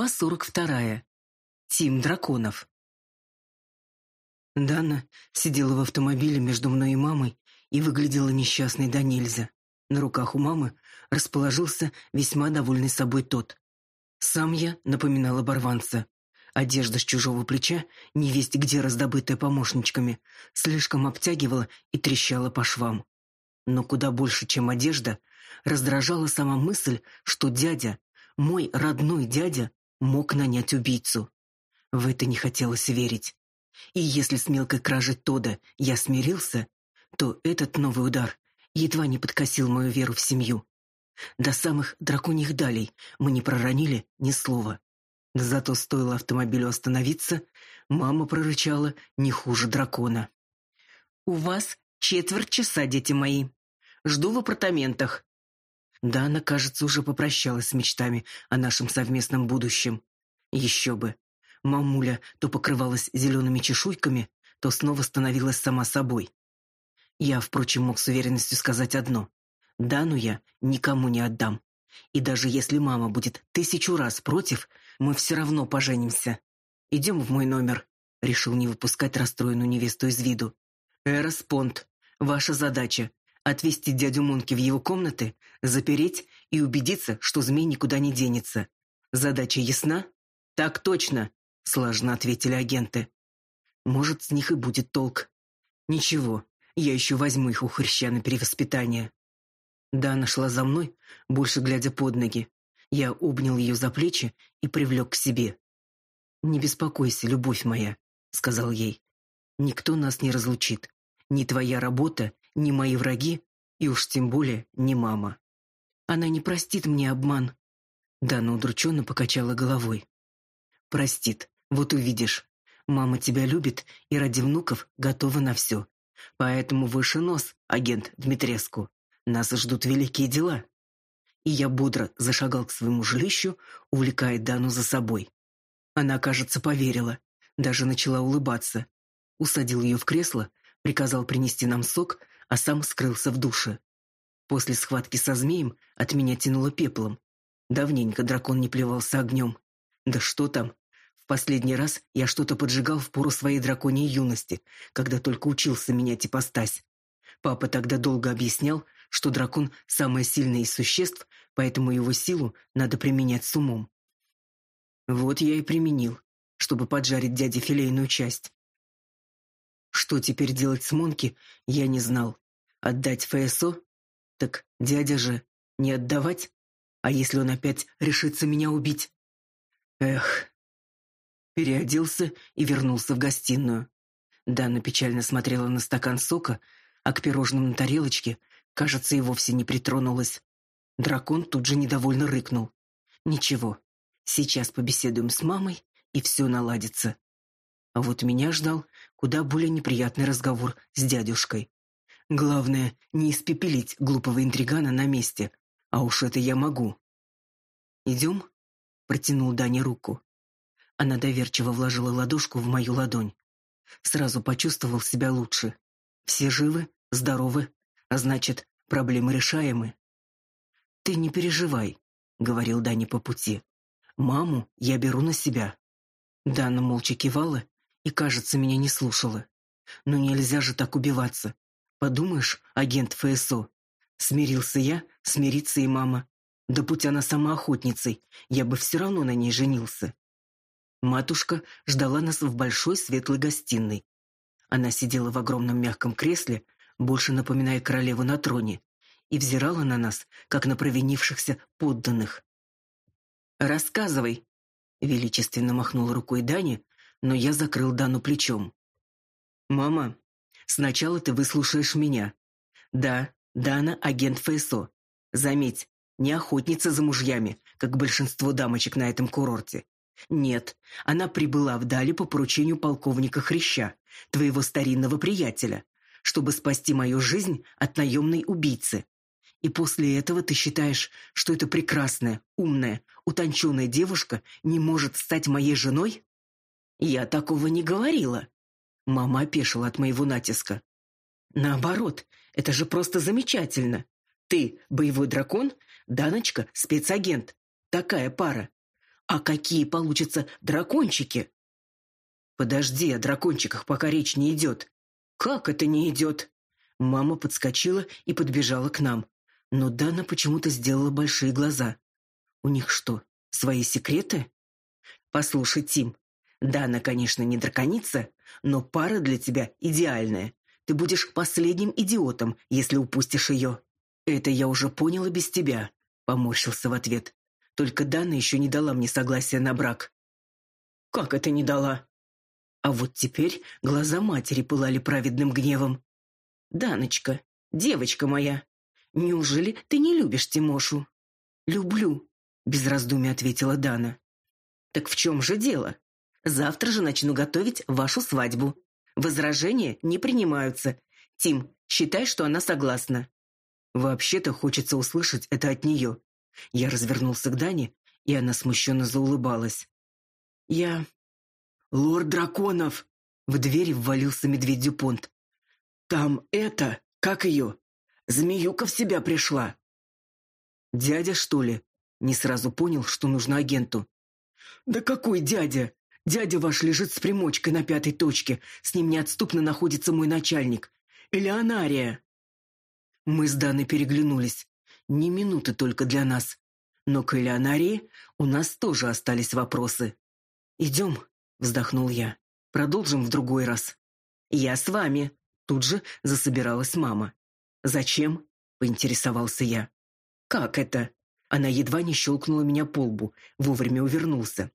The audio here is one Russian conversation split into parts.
Глава сорок вторая. Тим драконов. Дана сидела в автомобиле между мной и мамой и выглядела несчастной до нельзя. На руках у мамы расположился весьма довольный собой тот. Сам я напоминал оборванца. Одежда с чужого плеча, невесть где раздобытая помощничками, слишком обтягивала и трещала по швам. Но куда больше, чем одежда, раздражала сама мысль, что дядя, мой родной дядя мог нанять убийцу. В это не хотелось верить. И если с мелкой кражей Тода я смирился, то этот новый удар едва не подкосил мою веру в семью. До самых драконьих далей мы не проронили ни слова. Зато стоило автомобилю остановиться, мама прорычала не хуже дракона. «У вас четверть часа, дети мои. Жду в апартаментах. Да, она, кажется, уже попрощалась с мечтами о нашем совместном будущем. Еще бы. Мамуля то покрывалась зелеными чешуйками, то снова становилась сама собой. Я, впрочем, мог с уверенностью сказать одно. Дану я никому не отдам. И даже если мама будет тысячу раз против, мы все равно поженимся. Идем в мой номер. Решил не выпускать расстроенную невесту из виду. Эрос ваша задача отвезти дядю Мунки в его комнаты, запереть и убедиться, что змей никуда не денется. Задача ясна? Так точно, слажно ответили агенты. Может, с них и будет толк. Ничего, я еще возьму их у хряща на перевоспитание. Дана шла за мной, больше глядя под ноги. Я обнял ее за плечи и привлек к себе. «Не беспокойся, любовь моя», — сказал ей. «Никто нас не разлучит. Ни твоя работа, ни мои враги, и уж тем более не мама. Она не простит мне обман. Дана удрученно покачала головой. Простит, вот увидишь. Мама тебя любит и ради внуков готова на все. Поэтому выше нос, агент Дмитреску. Нас ждут великие дела. И я бодро зашагал к своему жилищу, увлекая Дану за собой. Она, кажется, поверила, даже начала улыбаться. Усадил ее в кресло, приказал принести нам сок, а сам скрылся в душе. После схватки со змеем от меня тянуло пеплом. Давненько дракон не плевался огнем. Да что там? В последний раз я что-то поджигал в пору своей драконьей юности, когда только учился менять ипостась. Папа тогда долго объяснял, что дракон – самое сильное из существ, поэтому его силу надо применять с умом. Вот я и применил, чтобы поджарить дяде филейную часть. Что теперь делать с Монки, я не знал. Отдать ФСО? Так дядя же не отдавать? А если он опять решится меня убить? Эх. Переоделся и вернулся в гостиную. Дана печально смотрела на стакан сока, а к пирожным на тарелочке, кажется, и вовсе не притронулась. Дракон тут же недовольно рыкнул. Ничего, сейчас побеседуем с мамой, и все наладится. А вот меня ждал куда более неприятный разговор с дядюшкой. Главное, не испепелить глупого интригана на месте, а уж это я могу. «Идем?» — протянул Дане руку. Она доверчиво вложила ладошку в мою ладонь. Сразу почувствовал себя лучше. Все живы, здоровы, а значит, проблемы решаемы. «Ты не переживай», — говорил Дани по пути. «Маму я беру на себя». Дана молча кивала и, кажется, меня не слушала. Но нельзя же так убиваться. Подумаешь, агент ФСО. Смирился я, смирится и мама. Да будь она сама охотницей, я бы все равно на ней женился. Матушка ждала нас в большой светлой гостиной. Она сидела в огромном мягком кресле, больше напоминая королеву на троне, и взирала на нас, как на провинившихся подданных. «Рассказывай», — величественно махнул рукой Дани, но я закрыл Дану плечом. «Мама, сначала ты выслушаешь меня. Да, Дана — агент ФСО. Заметь, не охотница за мужьями, как большинство дамочек на этом курорте. Нет, она прибыла в Дали по поручению полковника Хряща, твоего старинного приятеля, чтобы спасти мою жизнь от наемной убийцы. И после этого ты считаешь, что эта прекрасная, умная, утонченная девушка не может стать моей женой? Я такого не говорила. Мама опешила от моего натиска. Наоборот, это же просто замечательно. Ты боевой дракон, Даночка спецагент. Такая пара. А какие получатся дракончики? Подожди, о дракончиках пока речь не идет. Как это не идет? Мама подскочила и подбежала к нам. Но Дана почему-то сделала большие глаза. У них что, свои секреты? Послушай, Тим, Дана, конечно, не драконица, но пара для тебя идеальная. Ты будешь последним идиотом, если упустишь ее. Это я уже понял и без тебя, поморщился в ответ. Только Дана еще не дала мне согласия на брак. Как это не дала? А вот теперь глаза матери пылали праведным гневом. Даночка, девочка моя, неужели ты не любишь Тимошу? Люблю, без раздумий ответила Дана. Так в чем же дело? Завтра же начну готовить вашу свадьбу. Возражения не принимаются. Тим, считай, что она согласна. Вообще-то хочется услышать это от нее. Я развернулся к Дане, и она смущенно заулыбалась. Я Лорд драконов. В двери ввалился медведь Дюпонт. Там это, как ее? Змеюка в себя пришла. Дядя, что ли? Не сразу понял, что нужно агенту. Да какой дядя? Дядя ваш лежит с примочкой на пятой точке. С ним неотступно находится мой начальник. Элеонария. Мы с Даной переглянулись. Ни минуты только для нас. Но к Элеонарии у нас тоже остались вопросы. «Идем», — вздохнул я. «Продолжим в другой раз». «Я с вами», — тут же засобиралась мама. «Зачем?» — поинтересовался я. «Как это?» Она едва не щелкнула меня по лбу, вовремя увернулся.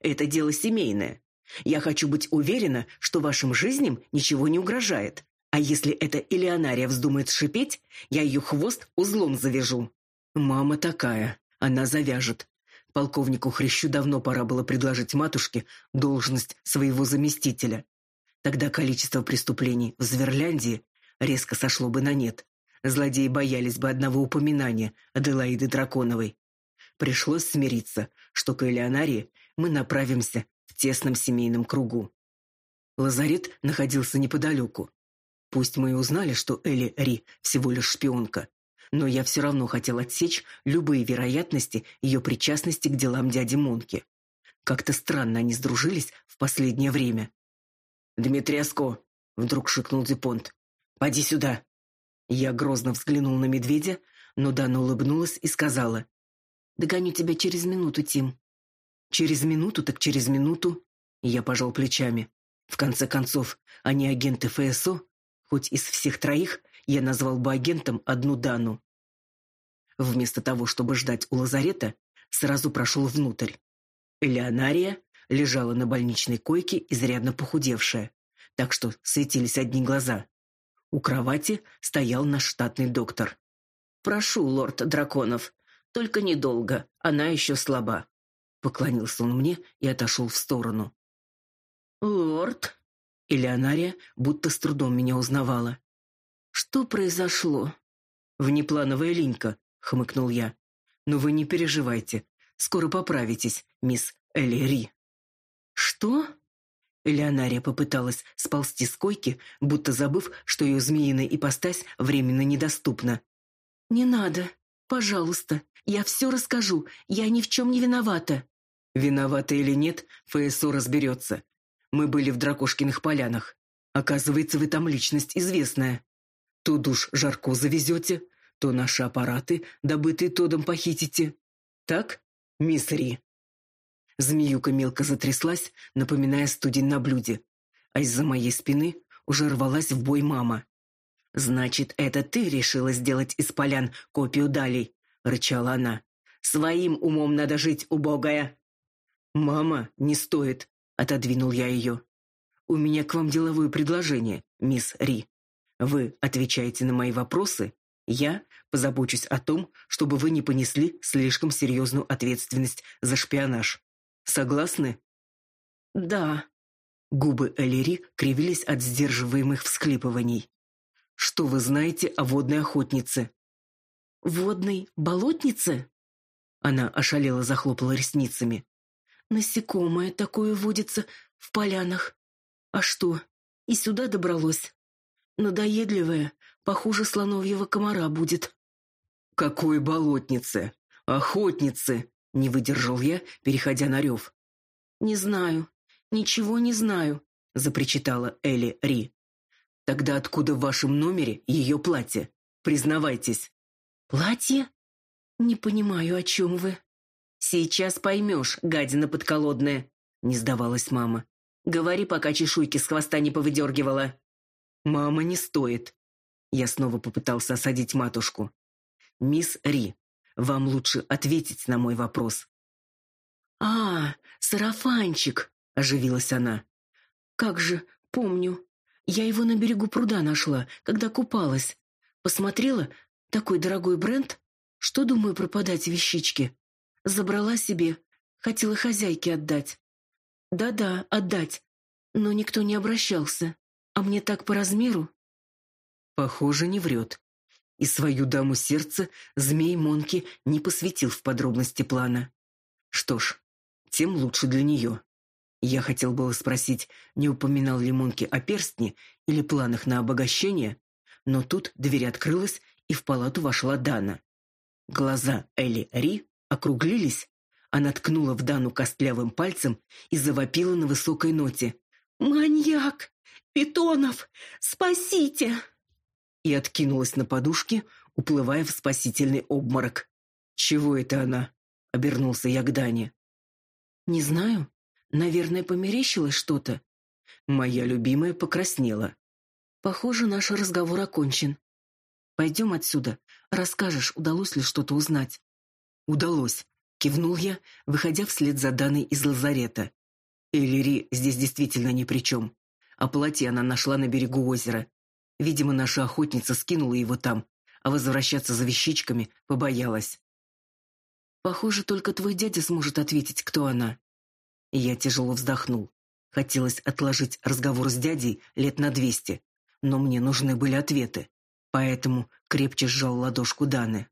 Это дело семейное. Я хочу быть уверена, что вашим жизням ничего не угрожает. А если эта Элеонария вздумает шипеть, я ее хвост узлом завяжу. Мама такая, она завяжет. Полковнику Хрящу давно пора было предложить матушке должность своего заместителя. Тогда количество преступлений в Зверляндии резко сошло бы на нет. Злодеи боялись бы одного упоминания Аделаиды Драконовой. Пришлось смириться, что к Элеонарии мы направимся в тесном семейном кругу. Лазарет находился неподалеку. Пусть мы и узнали, что Элли Ри всего лишь шпионка, но я все равно хотел отсечь любые вероятности ее причастности к делам дяди Монки. Как-то странно они сдружились в последнее время. «Дмитреско!» — вдруг шикнул Дюпонт. «Поди сюда!» Я грозно взглянул на медведя, но Дана улыбнулась и сказала. «Догоню тебя через минуту, Тим». Через минуту так через минуту. Я пожал плечами. В конце концов, они агенты ФСО, хоть из всех троих я назвал бы агентом одну Дану. Вместо того, чтобы ждать у лазарета, сразу прошел внутрь. Элеонария лежала на больничной койке, изрядно похудевшая, так что светились одни глаза. У кровати стоял наш штатный доктор. «Прошу, лорд Драконов, только недолго, она еще слаба». Поклонился он мне и отошел в сторону. «Лорд?» Элеонария будто с трудом меня узнавала. «Что произошло?» «Внеплановая линька», — хмыкнул я. «Но вы не переживайте. Скоро поправитесь, мисс Элли «Что?» Элеонария попыталась сползти с койки, будто забыв, что ее змеиная ипостась временно недоступна. «Не надо. Пожалуйста. Я все расскажу. Я ни в чем не виновата». Виновата или нет, ФСО разберется. Мы были в Дракошкиных полянах. Оказывается, вы там личность известная. То душ жарко завезете, то наши аппараты, добытые Тодом, похитите. Так, мисс Ри?» Змеюка мелко затряслась, напоминая студень на блюде. А из-за моей спины уже рвалась в бой мама. «Значит, это ты решила сделать из полян копию далей?» — рычала она. «Своим умом надо жить, убогая!» «Мама, не стоит», — отодвинул я ее. «У меня к вам деловое предложение, мисс Ри. Вы отвечаете на мои вопросы, я позабочусь о том, чтобы вы не понесли слишком серьезную ответственность за шпионаж. Согласны?» «Да». Губы Элири кривились от сдерживаемых всхлипываний. «Что вы знаете о водной охотнице?» «Водной болотнице?» Она ошалела захлопала ресницами. Насекомое такое водится в полянах. А что, и сюда добралось? Надоедливое, похуже слоновьего комара будет. Какой болотницы? Охотницы! Не выдержал я, переходя на рев. «Не знаю, ничего не знаю», — запричитала Элли Ри. «Тогда откуда в вашем номере ее платье? Признавайтесь». «Платье? Не понимаю, о чем вы». «Сейчас поймешь, гадина подколодная», — не сдавалась мама. «Говори, пока чешуйки с хвоста не повыдергивала». «Мама, не стоит». Я снова попытался осадить матушку. «Мисс Ри, вам лучше ответить на мой вопрос». «А, сарафанчик!» — оживилась она. «Как же, помню. Я его на берегу пруда нашла, когда купалась. Посмотрела, такой дорогой бренд. Что, думаю, пропадать вещички? Забрала себе, хотела хозяйке отдать. Да-да, отдать. Но никто не обращался. А мне так по размеру?» Похоже, не врет. И свою даму сердца змей Монки не посвятил в подробности плана. Что ж, тем лучше для нее. Я хотел было спросить, не упоминал ли Монки о перстне или планах на обогащение, но тут дверь открылась, и в палату вошла Дана. Глаза Элли Ри округлились, она ткнула в Дану костлявым пальцем и завопила на высокой ноте. «Маньяк! Питонов! Спасите!» и откинулась на подушке, уплывая в спасительный обморок. «Чего это она?» — обернулся я к Дане. «Не знаю. Наверное, померещилось что-то». Моя любимая покраснела. «Похоже, наш разговор окончен. Пойдем отсюда. Расскажешь, удалось ли что-то узнать». «Удалось», — кивнул я, выходя вслед за Даной из лазарета. Эллири здесь действительно ни при чем. А платье она нашла на берегу озера. Видимо, наша охотница скинула его там, а возвращаться за вещичками побоялась. Похоже, только твой дядя сможет ответить, кто она. я тяжело вздохнул. Хотелось отложить разговор с дядей лет на двести, но мне нужны были ответы. Поэтому крепче сжал ладошку Даны.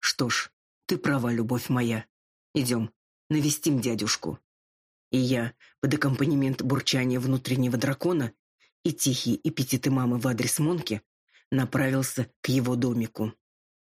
Что ж, ты права, любовь моя. Идем, навестим дядюшку. И я, под аккомпанемент бурчания внутреннего дракона, и тихие эпитеты мамы в адрес Монки, направился к его домику.